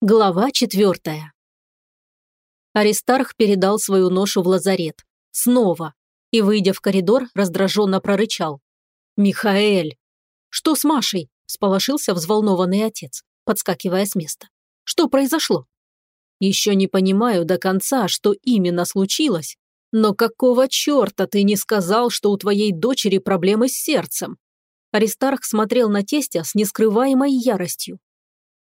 Глава четвертая. Аристарх передал свою ношу в лазарет. Снова. И, выйдя в коридор, раздраженно прорычал. «Михаэль!» «Что с Машей?» – сполошился взволнованный отец, подскакивая с места. «Что произошло?» «Еще не понимаю до конца, что именно случилось. Но какого черта ты не сказал, что у твоей дочери проблемы с сердцем?» Аристарх смотрел на тестя с нескрываемой яростью.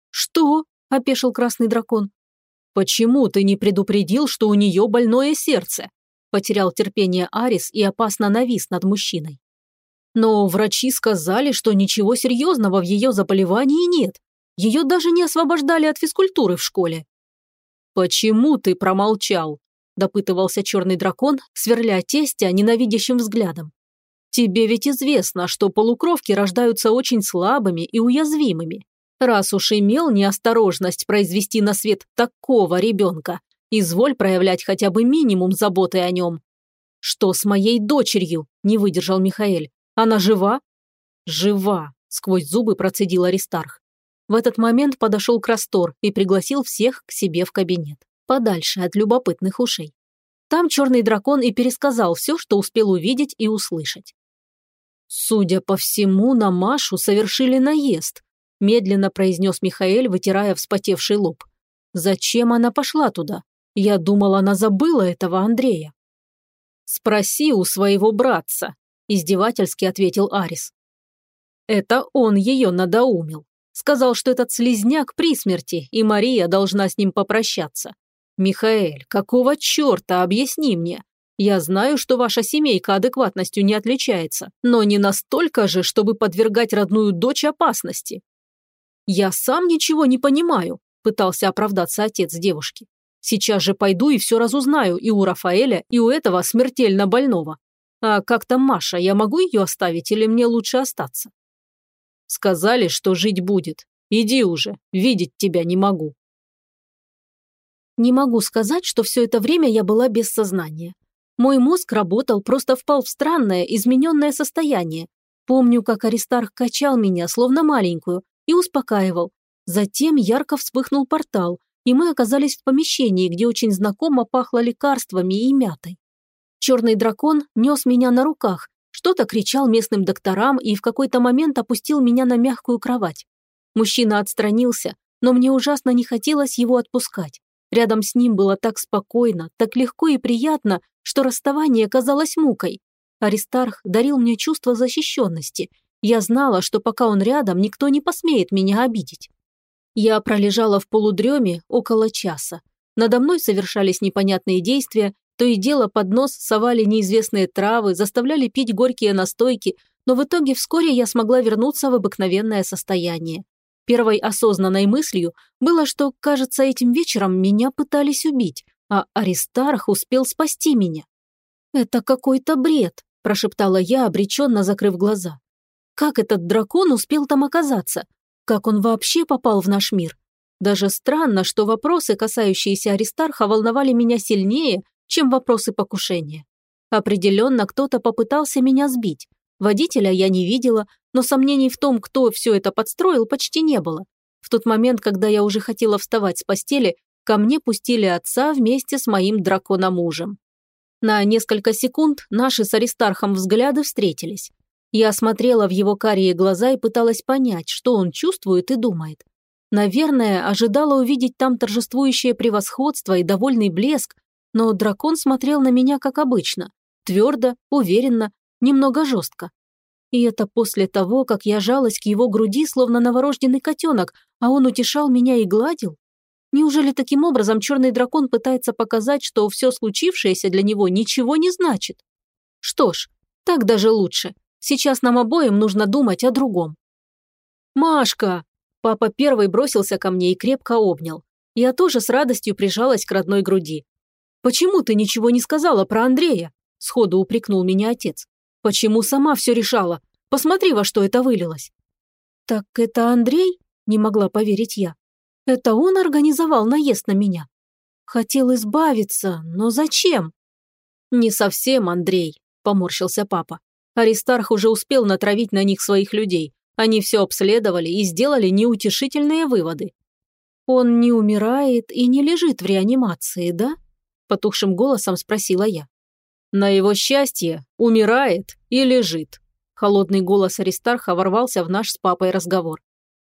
«Что?» – опешил красный дракон. «Почему ты не предупредил, что у нее больное сердце?» Потерял терпение Арис и опасно навис над мужчиной. Но врачи сказали, что ничего серьезного в ее заболевании нет. Ее даже не освобождали от физкультуры в школе. «Почему ты промолчал?» – допытывался черный дракон, сверля тестя ненавидящим взглядом. «Тебе ведь известно, что полукровки рождаются очень слабыми и уязвимыми. Раз уж имел неосторожность произвести на свет такого ребенка, изволь проявлять хотя бы минимум заботы о нем. «Что с моей дочерью?» – не выдержал Михаэль. «Она жива?» «Жива», – сквозь зубы процедил Аристарх. В этот момент подошел Крастор и пригласил всех к себе в кабинет, подальше от любопытных ушей. Там черный дракон и пересказал все, что успел увидеть и услышать. Судя по всему, на Машу совершили наезд, медленно произнес Михаэль, вытирая вспотевший лоб. Зачем она пошла туда? Я думал, она забыла этого Андрея. Спроси у своего братца, издевательски ответил Арис. Это он ее надоумил. Сказал, что этот слезняк при смерти, и Мария должна с ним попрощаться. Михаэль, какого черта, объясни мне. Я знаю, что ваша семейка адекватностью не отличается, но не настолько же, чтобы подвергать родную дочь опасности. «Я сам ничего не понимаю», – пытался оправдаться отец девушки. «Сейчас же пойду и все разузнаю и у Рафаэля, и у этого смертельно больного. А как там Маша, я могу ее оставить или мне лучше остаться?» «Сказали, что жить будет. Иди уже, видеть тебя не могу». Не могу сказать, что все это время я была без сознания. Мой мозг работал, просто впал в странное, измененное состояние. Помню, как Аристарх качал меня, словно маленькую, и успокаивал. Затем ярко вспыхнул портал, и мы оказались в помещении, где очень знакомо пахло лекарствами и мятой. Черный дракон нес меня на руках, что-то кричал местным докторам и в какой-то момент опустил меня на мягкую кровать. Мужчина отстранился, но мне ужасно не хотелось его отпускать. Рядом с ним было так спокойно, так легко и приятно, что расставание казалось мукой. Аристарх дарил мне чувство защищенности – я знала, что пока он рядом, никто не посмеет меня обидеть. Я пролежала в полудреме около часа. Надо мной совершались непонятные действия, то и дело под нос совали неизвестные травы, заставляли пить горькие настойки, но в итоге вскоре я смогла вернуться в обыкновенное состояние. Первой осознанной мыслью было, что, кажется, этим вечером меня пытались убить, а Аристарх успел спасти меня. «Это какой-то бред», – прошептала я, обреченно закрыв глаза. Как этот дракон успел там оказаться? Как он вообще попал в наш мир? Даже странно, что вопросы, касающиеся Аристарха, волновали меня сильнее, чем вопросы покушения. Определенно, кто-то попытался меня сбить. Водителя я не видела, но сомнений в том, кто все это подстроил, почти не было. В тот момент, когда я уже хотела вставать с постели, ко мне пустили отца вместе с моим дракономужем. На несколько секунд наши с Аристархом взгляды встретились. Я смотрела в его карие глаза и пыталась понять, что он чувствует и думает. Наверное, ожидала увидеть там торжествующее превосходство и довольный блеск, но дракон смотрел на меня как обычно, твердо, уверенно, немного жестко. И это после того, как я жалась к его груди, словно новорожденный котенок, а он утешал меня и гладил? Неужели таким образом черный дракон пытается показать, что все случившееся для него ничего не значит? Что ж, так даже лучше. Сейчас нам обоим нужно думать о другом. «Машка!» Папа первый бросился ко мне и крепко обнял. Я тоже с радостью прижалась к родной груди. «Почему ты ничего не сказала про Андрея?» Сходу упрекнул меня отец. «Почему сама все решала? Посмотри, во что это вылилось». «Так это Андрей?» Не могла поверить я. «Это он организовал наезд на меня?» «Хотел избавиться, но зачем?» «Не совсем, Андрей», – поморщился папа. Аристарх уже успел натравить на них своих людей. Они все обследовали и сделали неутешительные выводы. Он не умирает и не лежит в реанимации, да? Потухшим голосом спросила я. На его счастье умирает и лежит. Холодный голос Аристарха ворвался в наш с папой разговор.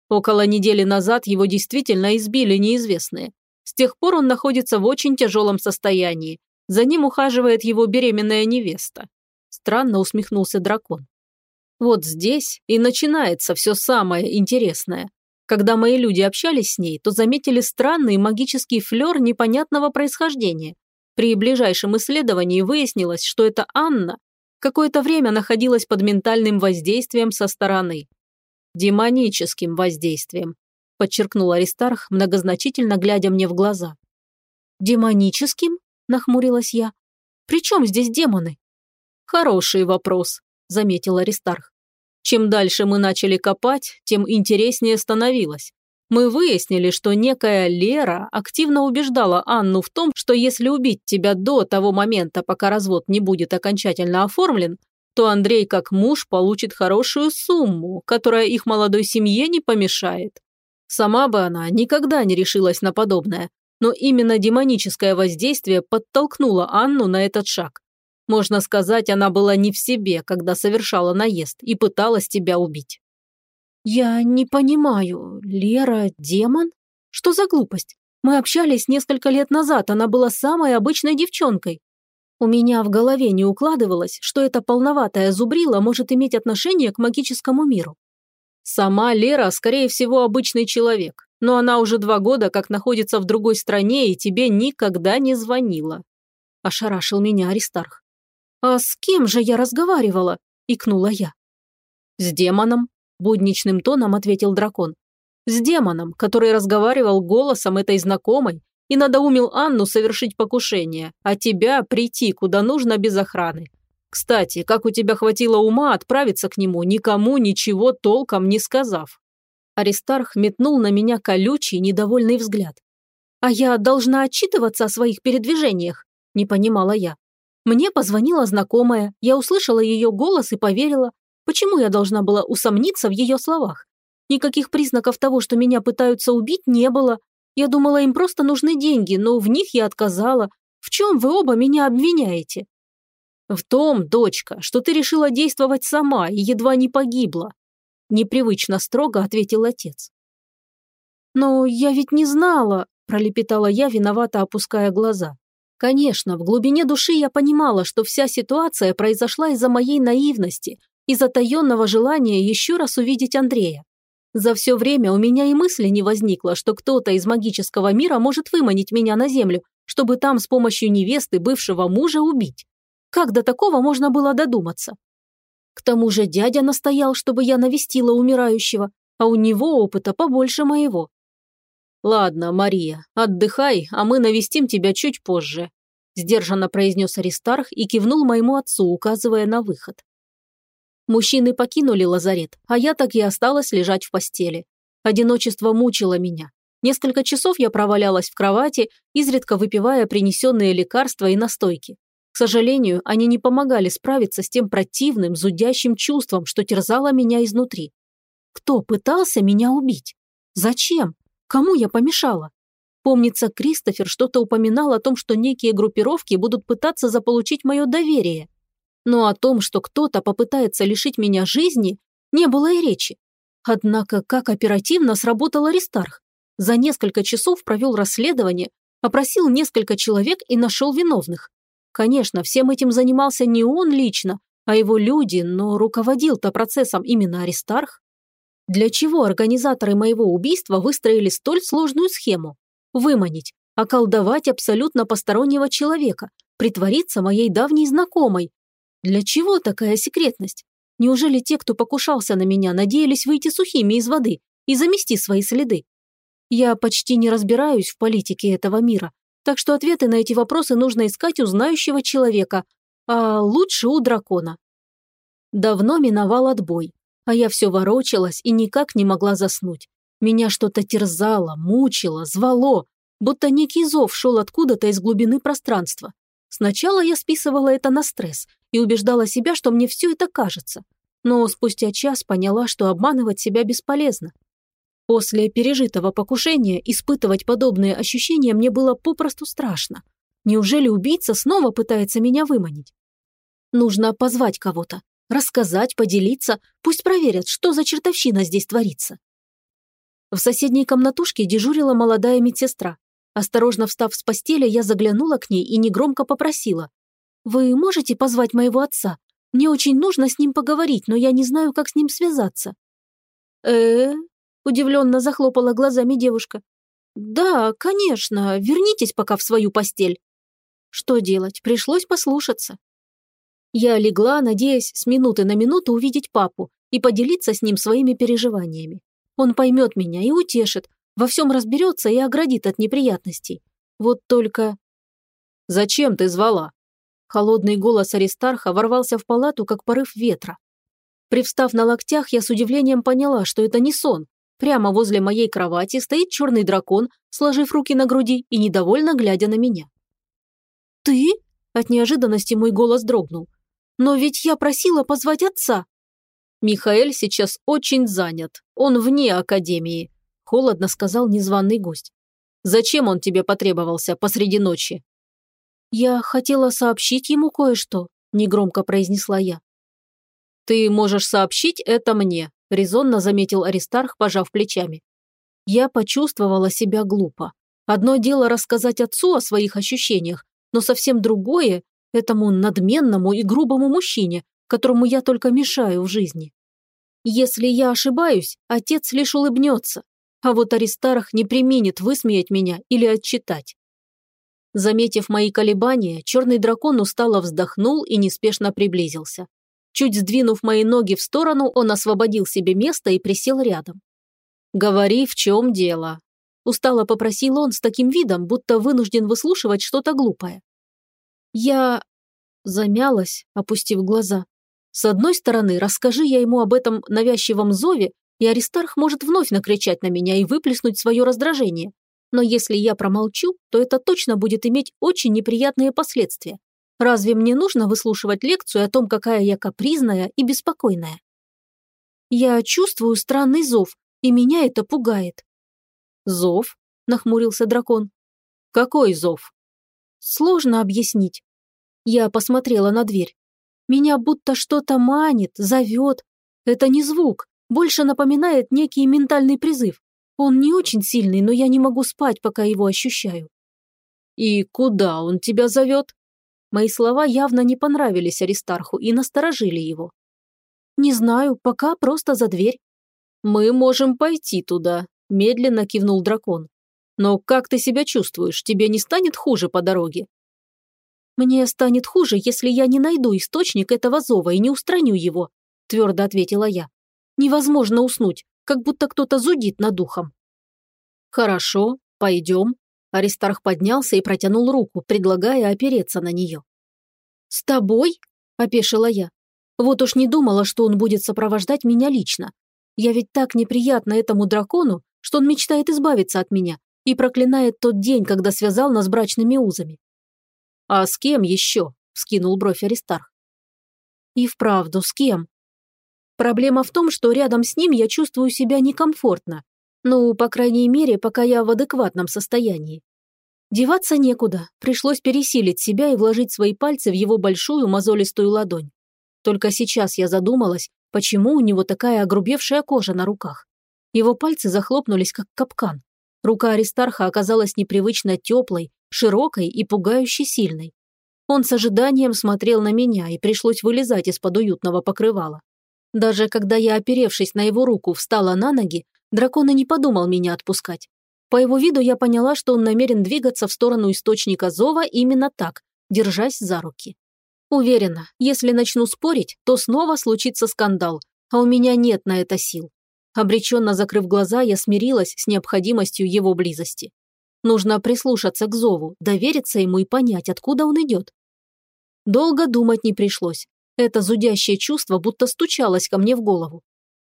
Около недели назад его действительно избили неизвестные. С тех пор он находится в очень тяжелом состоянии. За ним ухаживает его беременная невеста. Странно усмехнулся дракон. Вот здесь и начинается все самое интересное. Когда мои люди общались с ней, то заметили странный магический флер непонятного происхождения. При ближайшем исследовании выяснилось, что это Анна какое-то время находилась под ментальным воздействием со стороны. Демоническим воздействием, подчеркнул Аристарх, многозначительно глядя мне в глаза. «Демоническим?» – нахмурилась я. «При чем здесь демоны?» «Хороший вопрос», – заметил Аристарх. «Чем дальше мы начали копать, тем интереснее становилось. Мы выяснили, что некая Лера активно убеждала Анну в том, что если убить тебя до того момента, пока развод не будет окончательно оформлен, то Андрей как муж получит хорошую сумму, которая их молодой семье не помешает. Сама бы она никогда не решилась на подобное, но именно демоническое воздействие подтолкнуло Анну на этот шаг. Можно сказать, она была не в себе, когда совершала наезд и пыталась тебя убить. «Я не понимаю. Лера – демон? Что за глупость? Мы общались несколько лет назад, она была самой обычной девчонкой. У меня в голове не укладывалось, что эта полноватая зубрила может иметь отношение к магическому миру. Сама Лера, скорее всего, обычный человек, но она уже два года как находится в другой стране и тебе никогда не звонила. Ошарашил меня Аристарх. «А с кем же я разговаривала?» – икнула я. «С демоном», – будничным тоном ответил дракон. «С демоном, который разговаривал голосом этой знакомой и надоумил Анну совершить покушение, а тебя прийти куда нужно без охраны. Кстати, как у тебя хватило ума отправиться к нему, никому ничего толком не сказав?» Аристарх метнул на меня колючий, недовольный взгляд. «А я должна отчитываться о своих передвижениях?» – не понимала я. Мне позвонила знакомая, я услышала ее голос и поверила. Почему я должна была усомниться в ее словах? Никаких признаков того, что меня пытаются убить, не было. Я думала, им просто нужны деньги, но в них я отказала. В чем вы оба меня обвиняете? В том, дочка, что ты решила действовать сама и едва не погибла. Непривычно строго ответил отец. Но я ведь не знала, пролепетала я, виновато опуская глаза. Конечно, в глубине души я понимала, что вся ситуация произошла из-за моей наивности, из-за таенного желания еще раз увидеть Андрея. За все время у меня и мысли не возникло, что кто-то из магического мира может выманить меня на землю, чтобы там с помощью невесты бывшего мужа убить. Как до такого можно было додуматься? К тому же дядя настоял, чтобы я навестила умирающего, а у него опыта побольше моего. «Ладно, Мария, отдыхай, а мы навестим тебя чуть позже», сдержанно произнес Аристарх и кивнул моему отцу, указывая на выход. Мужчины покинули лазарет, а я так и осталась лежать в постели. Одиночество мучило меня. Несколько часов я провалялась в кровати, изредка выпивая принесенные лекарства и настойки. К сожалению, они не помогали справиться с тем противным, зудящим чувством, что терзало меня изнутри. Кто пытался меня убить? Зачем? Кому я помешала? Помнится, Кристофер что-то упоминал о том, что некие группировки будут пытаться заполучить мое доверие. Но о том, что кто-то попытается лишить меня жизни, не было и речи. Однако, как оперативно сработал Аристарх. За несколько часов провел расследование, опросил несколько человек и нашел виновных. Конечно, всем этим занимался не он лично, а его люди, но руководил-то процессом именно Аристарх. Для чего организаторы моего убийства выстроили столь сложную схему? Выманить, околдовать абсолютно постороннего человека, притвориться моей давней знакомой. Для чего такая секретность? Неужели те, кто покушался на меня, надеялись выйти сухими из воды и замести свои следы? Я почти не разбираюсь в политике этого мира, так что ответы на эти вопросы нужно искать у знающего человека, а лучше у дракона. Давно миновал отбой, а я все ворочалась и никак не могла заснуть. Меня что-то терзало, мучило, звало, будто некий зов шел откуда-то из глубины пространства. Сначала я списывала это на стресс и убеждала себя, что мне все это кажется. Но спустя час поняла, что обманывать себя бесполезно. После пережитого покушения испытывать подобные ощущения мне было попросту страшно. Неужели убийца снова пытается меня выманить? Нужно позвать кого-то, рассказать, поделиться, пусть проверят, что за чертовщина здесь творится. В соседней комнатушке дежурила молодая медсестра. Осторожно встав с постели, я заглянула к ней и негромко попросила. «Вы можете позвать моего отца? Мне очень нужно с ним поговорить, но я не знаю, как с ним связаться». «Э-э?» удивленно захлопала глазами девушка. «Да, конечно, вернитесь пока в свою постель». Что делать, пришлось послушаться. Я легла, надеясь с минуты на минуту увидеть папу и поделиться с ним своими переживаниями. Он поймет меня и утешит, во всем разберется и оградит от неприятностей. Вот только... «Зачем ты звала?» Холодный голос Аристарха ворвался в палату, как порыв ветра. Привстав на локтях, я с удивлением поняла, что это не сон. Прямо возле моей кровати стоит черный дракон, сложив руки на груди и недовольно глядя на меня. «Ты?» – от неожиданности мой голос дрогнул. «Но ведь я просила позвать отца». «Михаэль сейчас очень занят. Он вне академии», – холодно сказал незваный гость. «Зачем он тебе потребовался посреди ночи?» «Я хотела сообщить ему кое-что», – негромко произнесла я. «Ты можешь сообщить это мне», – резонно заметил Аристарх, пожав плечами. Я почувствовала себя глупо. Одно дело рассказать отцу о своих ощущениях, но совсем другое – этому надменному и грубому мужчине, которому я только мешаю в жизни. Если я ошибаюсь, отец лишь улыбнется, а вот Аристарх не применит высмеять меня или отчитать. Заметив мои колебания, черный дракон устало вздохнул и неспешно приблизился. Чуть сдвинув мои ноги в сторону, он освободил себе место и присел рядом. «Говори, в чем дело?» Устало попросил он с таким видом, будто вынужден выслушивать что-то глупое. Я замялась, опустив глаза. С одной стороны, расскажи я ему об этом навязчивом зове, и Аристарх может вновь накричать на меня и выплеснуть свое раздражение. Но если я промолчу, то это точно будет иметь очень неприятные последствия. Разве мне нужно выслушивать лекцию о том, какая я капризная и беспокойная? Я чувствую странный зов, и меня это пугает. Зов? Нахмурился дракон. Какой зов? Сложно объяснить. Я посмотрела на дверь. Меня будто что-то манит, зовет. Это не звук, больше напоминает некий ментальный призыв. Он не очень сильный, но я не могу спать, пока его ощущаю. «И куда он тебя зовет?» Мои слова явно не понравились Аристарху и насторожили его. «Не знаю, пока просто за дверь». «Мы можем пойти туда», – медленно кивнул дракон. «Но как ты себя чувствуешь? Тебе не станет хуже по дороге?» «Мне станет хуже, если я не найду источник этого зова и не устраню его», – твердо ответила я. «Невозможно уснуть, как будто кто-то зудит над духом». «Хорошо, пойдем», Аристарх поднялся и протянул руку, предлагая опереться на нее. «С тобой?» – опешила я. Вот уж не думала, что он будет сопровождать меня лично. Я ведь так неприятна этому дракону, что он мечтает избавиться от меня и проклинает тот день, когда связал нас брачными узами. «А с кем еще?» – вскинул бровь Аристарх. «И вправду, с кем?» Проблема в том, что рядом с ним я чувствую себя некомфортно. Ну, по крайней мере, пока я в адекватном состоянии. Деваться некуда, пришлось пересилить себя и вложить свои пальцы в его большую мозолистую ладонь. Только сейчас я задумалась, почему у него такая огрубевшая кожа на руках. Его пальцы захлопнулись, как капкан. Рука Аристарха оказалась непривычно теплой, широкой и пугающе сильной. Он с ожиданием смотрел на меня, и пришлось вылезать из-под уютного покрывала. Даже когда я, оперевшись на его руку, встала на ноги, дракон и не подумал меня отпускать. По его виду я поняла, что он намерен двигаться в сторону источника зова именно так, держась за руки. Уверена, если начну спорить, то снова случится скандал, а у меня нет на это сил. Обреченно закрыв глаза, я смирилась с необходимостью его близости. Нужно прислушаться к зову, довериться ему и понять, откуда он идет. Долго думать не пришлось. Это зудящее чувство будто стучалось ко мне в голову.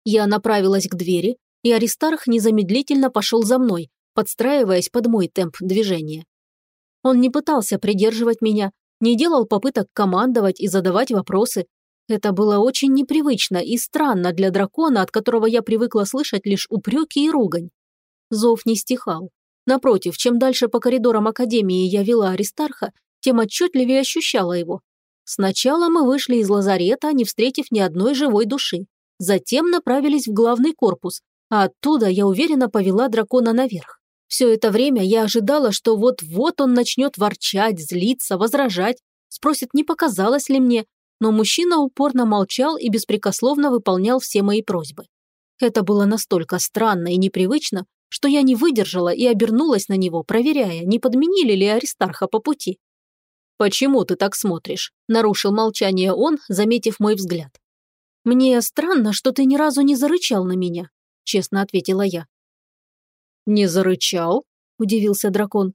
Я направилась к двери, и Аристарх незамедлительно пошел за мной, подстраиваясь под мой темп движения. Он не пытался придерживать меня, не делал попыток командовать и задавать вопросы. Это было очень непривычно и странно для дракона, от которого я привыкла слышать лишь упреки и ругань. Зов не стихал. Напротив, чем дальше по коридорам Академии я вела Аристарха, тем отчетливее ощущала его. Сначала мы вышли из лазарета, не встретив ни одной живой души. Затем направились в главный корпус, а оттуда я уверенно повела дракона наверх. Все это время я ожидала, что вот-вот он начнет ворчать, злиться, возражать, спросит, не показалось ли мне, но мужчина упорно молчал и беспрекословно выполнял все мои просьбы. Это было настолько странно и непривычно, что я не выдержала и обернулась на него, проверяя, не подменили ли Аристарха по пути. «Почему ты так смотришь?» – нарушил молчание он, заметив мой взгляд. «Мне странно, что ты ни разу не зарычал на меня», – честно ответила я. «Не зарычал?» – удивился дракон.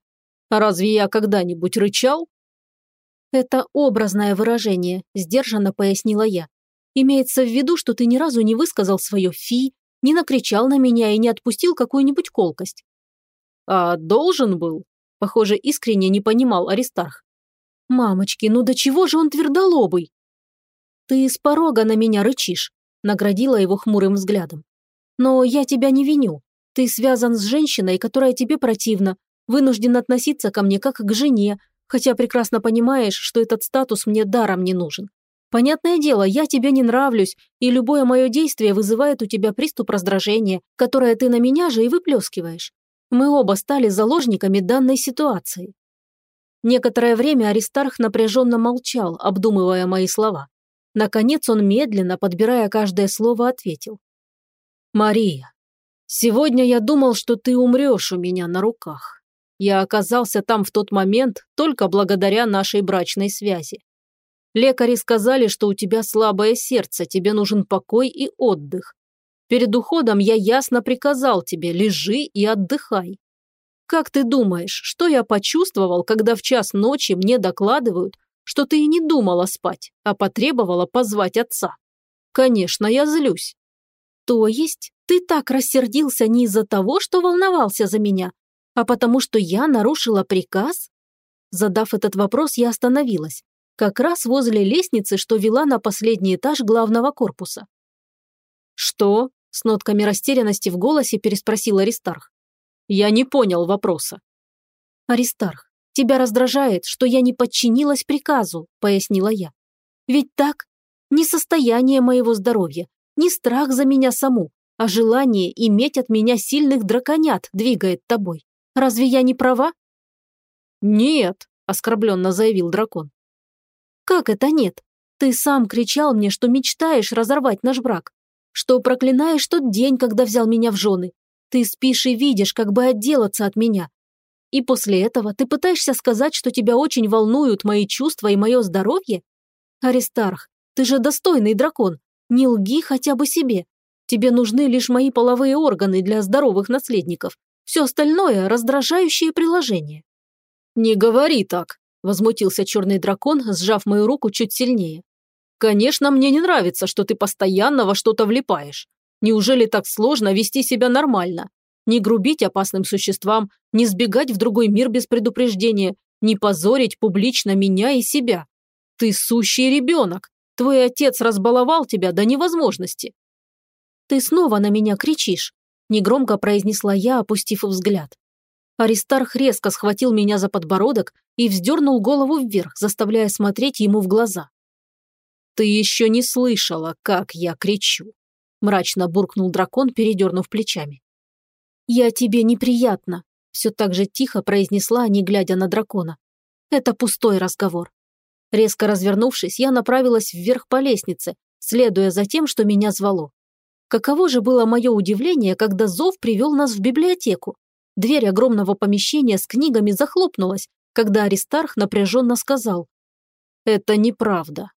«А разве я когда-нибудь рычал?» «Это образное выражение», – сдержанно пояснила я. «Имеется в виду, что ты ни разу не высказал свое «фи», не накричал на меня и не отпустил какую-нибудь колкость». «А должен был?» – похоже, искренне не понимал Аристарх. «Мамочки, ну до чего же он твердолобый?» «Ты с порога на меня рычишь», – наградила его хмурым взглядом. «Но я тебя не виню. Ты связан с женщиной, которая тебе противна, вынужден относиться ко мне как к жене, хотя прекрасно понимаешь, что этот статус мне даром не нужен. Понятное дело, я тебе не нравлюсь, и любое мое действие вызывает у тебя приступ раздражения, которое ты на меня же и выплескиваешь. Мы оба стали заложниками данной ситуации. Некоторое время Аристарх напряженно молчал, обдумывая мои слова. Наконец он медленно, подбирая каждое слово, ответил. «Мария, сегодня я думал, что ты умрешь у меня на руках. Я оказался там в тот момент только благодаря нашей брачной связи. Лекари сказали, что у тебя слабое сердце, тебе нужен покой и отдых. Перед уходом я ясно приказал тебе, лежи и отдыхай. Как ты думаешь, что я почувствовал, когда в час ночи мне докладывают, что ты и не думала спать, а потребовала позвать отца? Конечно, я злюсь. То есть ты так рассердился не из-за того, что волновался за меня, а потому что я нарушила приказ? Задав этот вопрос, я остановилась. Как раз возле лестницы, что вела на последний этаж главного корпуса. «Что?» – с нотками растерянности в голосе переспросил Аристарх. «Я не понял вопроса». «Аристарх, тебя раздражает, что я не подчинилась приказу», – пояснила я. «Ведь так? Не состояние моего здоровья, не страх за меня саму, а желание иметь от меня сильных драконят двигает тобой. Разве я не права?» «Нет», – оскорбленно заявил дракон. «Как это нет? Ты сам кричал мне, что мечтаешь разорвать наш брак, что проклинаешь тот день, когда взял меня в жены. Ты спишь и видишь, как бы отделаться от меня. И после этого ты пытаешься сказать, что тебя очень волнуют мои чувства и мое здоровье? Аристарх, ты же достойный дракон, не лги хотя бы себе. Тебе нужны лишь мои половые органы для здоровых наследников, все остальное – раздражающее приложение». «Не говори так», – возмутился черный дракон, сжав мою руку чуть сильнее. «Конечно, мне не нравится, что ты постоянно во что-то влипаешь. Неужели так сложно вести себя нормально? Не грубить опасным существам, не сбегать в другой мир без предупреждения, не позорить публично меня и себя. Ты сущий ребенок. Твой отец разбаловал тебя до невозможности». «Ты снова на меня кричишь», негромко произнесла я, опустив взгляд. Аристарх резко схватил меня за подбородок и вздернул голову вверх, заставляя смотреть ему в глаза. «Ты еще не слышала, как я кричу», – мрачно буркнул дракон, передернув плечами. «Я тебе неприятно», – все так же тихо произнесла, не глядя на дракона. «Это пустой разговор». Резко развернувшись, я направилась вверх по лестнице, следуя за тем, что меня звало. Каково же было мое удивление, когда зов привел нас в библиотеку. Дверь огромного помещения с книгами захлопнулась, когда Аристарх напряженно сказал «Это неправда».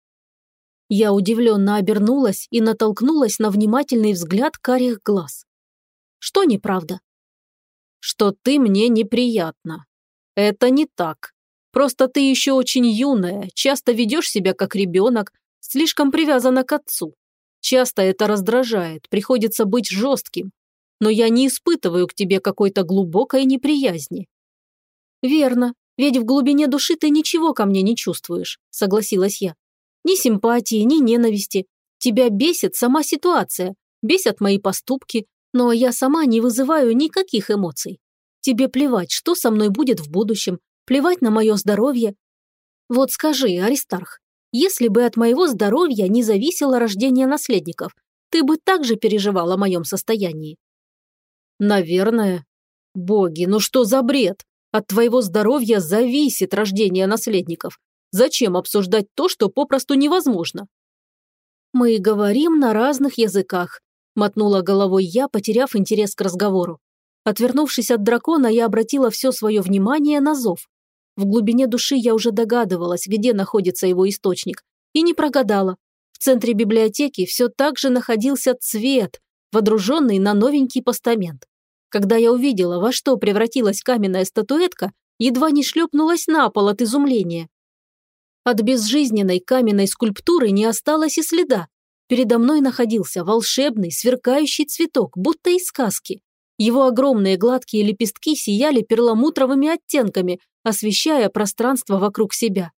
Я удивленно обернулась и натолкнулась на внимательный взгляд карих глаз. «Что неправда?» «Что ты мне неприятна. Это не так. Просто ты еще очень юная, часто ведешь себя как ребенок, слишком привязана к отцу. Часто это раздражает, приходится быть жестким. Но я не испытываю к тебе какой-то глубокой неприязни». «Верно, ведь в глубине души ты ничего ко мне не чувствуешь», – согласилась я. Ни симпатии, ни ненависти. Тебя бесит сама ситуация, бесят мои поступки, но я сама не вызываю никаких эмоций. Тебе плевать, что со мной будет в будущем, плевать на мое здоровье. Вот скажи, Аристарх, если бы от моего здоровья не зависело рождение наследников, ты бы также переживал о моем состоянии? Наверное. Боги, ну что за бред? От твоего здоровья зависит рождение наследников. Зачем обсуждать то, что попросту невозможно? Мы говорим на разных языках, мотнула головой я, потеряв интерес к разговору. Отвернувшись от дракона, я обратила все свое внимание на зов. В глубине души я уже догадывалась, где находится его источник, и не прогадала. В центре библиотеки все так же находился цвет, водруженный на новенький постамент. Когда я увидела, во что превратилась каменная статуэтка, едва не шлепнулась на пол от изумления. От безжизненной каменной скульптуры не осталось и следа. Передо мной находился волшебный, сверкающий цветок, будто из сказки. Его огромные гладкие лепестки сияли перламутровыми оттенками, освещая пространство вокруг себя.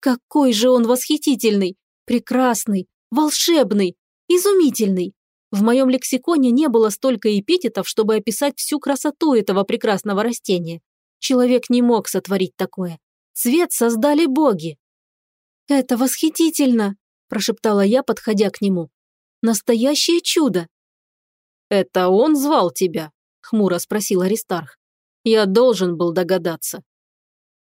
Какой же он восхитительный, прекрасный, волшебный, изумительный. В моем лексиконе не было столько эпитетов, чтобы описать всю красоту этого прекрасного растения. Человек не мог сотворить такое. Цвет создали боги. «Это восхитительно!» – прошептала я, подходя к нему. «Настоящее чудо!» «Это он звал тебя?» – хмуро спросил Аристарх. «Я должен был догадаться».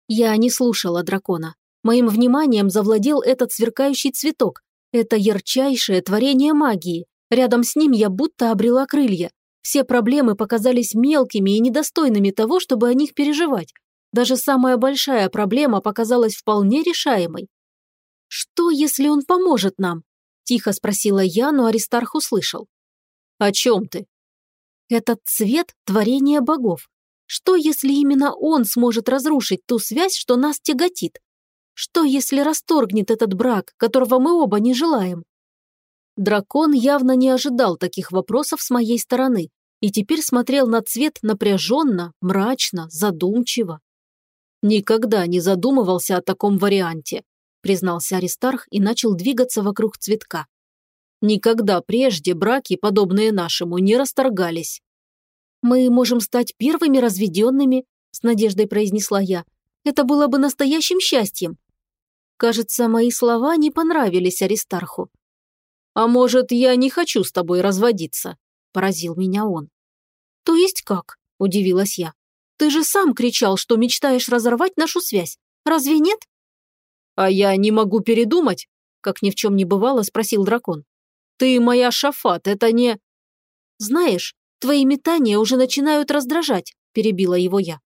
Я не слушала дракона. Моим вниманием завладел этот сверкающий цветок. Это ярчайшее творение магии. Рядом с ним я будто обрела крылья. Все проблемы показались мелкими и недостойными того, чтобы о них переживать. Даже самая большая проблема показалась вполне решаемой. «Что, если он поможет нам?» – тихо спросила я, но Аристарх услышал. «О чем ты?» «Этот цвет – творение богов. Что, если именно он сможет разрушить ту связь, что нас тяготит? Что, если расторгнет этот брак, которого мы оба не желаем?» Дракон явно не ожидал таких вопросов с моей стороны и теперь смотрел на цвет напряженно, мрачно, задумчиво. «Никогда не задумывался о таком варианте», признался Аристарх и начал двигаться вокруг цветка. Никогда прежде браки, подобные нашему, не расторгались. «Мы можем стать первыми разведенными», – с надеждой произнесла я. «Это было бы настоящим счастьем». Кажется, мои слова не понравились Аристарху. «А может, я не хочу с тобой разводиться?» – поразил меня он. «То есть как?» – удивилась я. «Ты же сам кричал, что мечтаешь разорвать нашу связь. Разве нет?» «А я не могу передумать?» – как ни в чем не бывало, спросил дракон. «Ты моя шафат, это не...» «Знаешь, твои метания уже начинают раздражать», – перебила его я.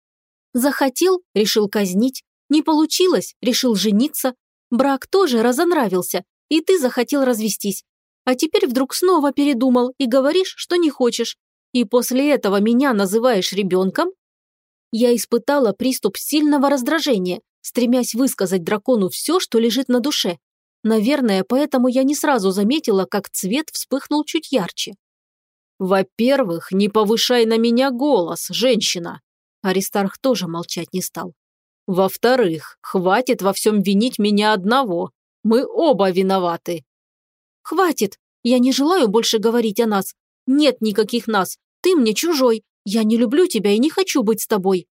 «Захотел – решил казнить. Не получилось – решил жениться. Брак тоже разонравился, и ты захотел развестись. А теперь вдруг снова передумал и говоришь, что не хочешь. И после этого меня называешь ребенком?» Я испытала приступ сильного раздражения, стремясь высказать дракону все, что лежит на душе. Наверное, поэтому я не сразу заметила, как цвет вспыхнул чуть ярче. «Во-первых, не повышай на меня голос, женщина!» Аристарх тоже молчать не стал. «Во-вторых, хватит во всем винить меня одного. Мы оба виноваты». «Хватит! Я не желаю больше говорить о нас. Нет никаких нас. Ты мне чужой. Я не люблю тебя и не хочу быть с тобой».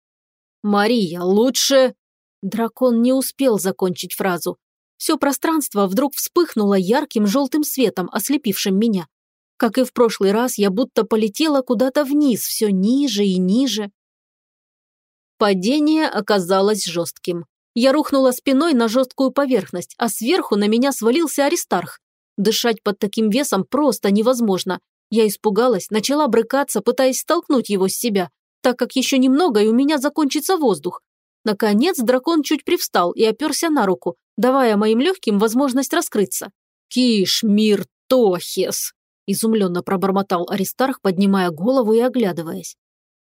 «Мария, лучше...» Дракон не успел закончить фразу. Все пространство вдруг вспыхнуло ярким желтым светом, ослепившим меня. Как и в прошлый раз, я будто полетела куда-то вниз, все ниже и ниже. Падение оказалось жестким. Я рухнула спиной на жесткую поверхность, а сверху на меня свалился Аристарх. Дышать под таким весом просто невозможно. Я испугалась, начала брыкаться, пытаясь столкнуть его с себя, так как еще немного и у меня закончится воздух. Наконец дракон чуть привстал и оперся на руку, давая моим легким возможность раскрыться. «Киш, мир, Тохес!» – изумленно пробормотал Аристарх, поднимая голову и оглядываясь.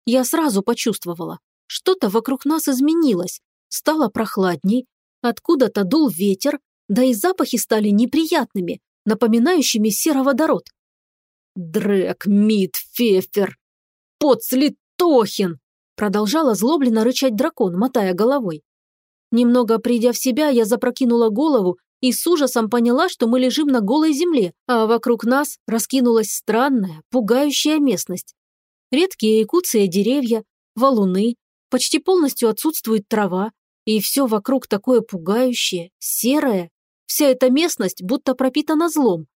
Я сразу почувствовала. Что-то вокруг нас изменилось. Стало прохладней, откуда-то дул ветер, да и запахи стали неприятными, напоминающими сероводород. «Дрек, Мид, Фефер, Поцлитохин!» Продолжал озлобленно рычать дракон, мотая головой. Немного придя в себя, я запрокинула голову и с ужасом поняла, что мы лежим на голой земле, а вокруг нас раскинулась странная, пугающая местность. Редкие якутские деревья, валуны, почти полностью отсутствует трава, и все вокруг такое пугающее, серое. Вся эта местность будто пропитана злом.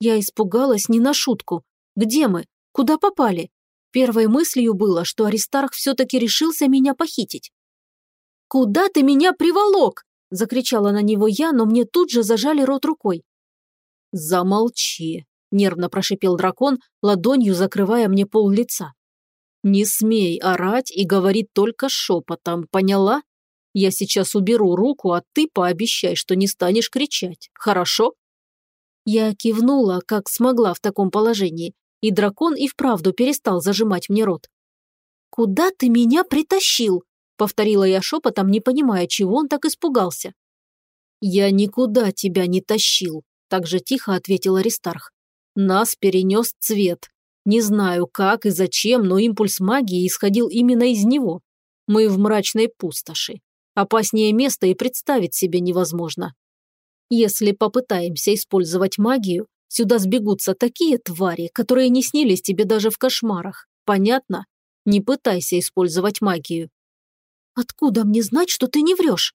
Я испугалась не на шутку. Где мы? Куда попали? Первой мыслью было, что Аристарх все-таки решился меня похитить. «Куда ты меня приволок?» – закричала на него я, но мне тут же зажали рот рукой. «Замолчи», – нервно прошипел дракон, ладонью закрывая мне пол лица. «Не смей орать и говорить только шепотом, поняла? Я сейчас уберу руку, а ты пообещай, что не станешь кричать, хорошо?» Я кивнула, как смогла в таком положении, и дракон и вправду перестал зажимать мне рот. «Куда ты меня притащил?» – повторила я шепотом, не понимая, чего он так испугался. «Я никуда тебя не тащил», – так же тихо ответил Аристарх. «Нас перенес цвет. Не знаю, как и зачем, но импульс магии исходил именно из него. Мы в мрачной пустоши. Опаснее места и представить себе невозможно. Если попытаемся использовать магию, сюда сбегутся такие твари, которые не снились тебе даже в кошмарах. Понятно? Не пытайся использовать магию. Откуда мне знать, что ты не врешь?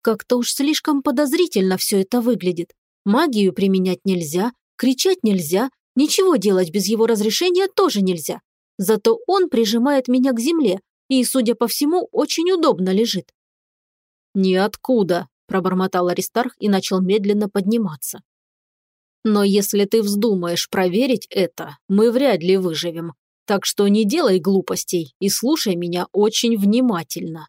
Как-то уж слишком подозрительно все это выглядит. Магию применять нельзя, кричать нельзя, ничего делать без его разрешения тоже нельзя. Зато он прижимает меня к земле и, судя по всему, очень удобно лежит. «Ниоткуда», – пробормотал Аристарх и начал медленно подниматься. «Но если ты вздумаешь проверить это, мы вряд ли выживем. Так что не делай глупостей и слушай меня очень внимательно».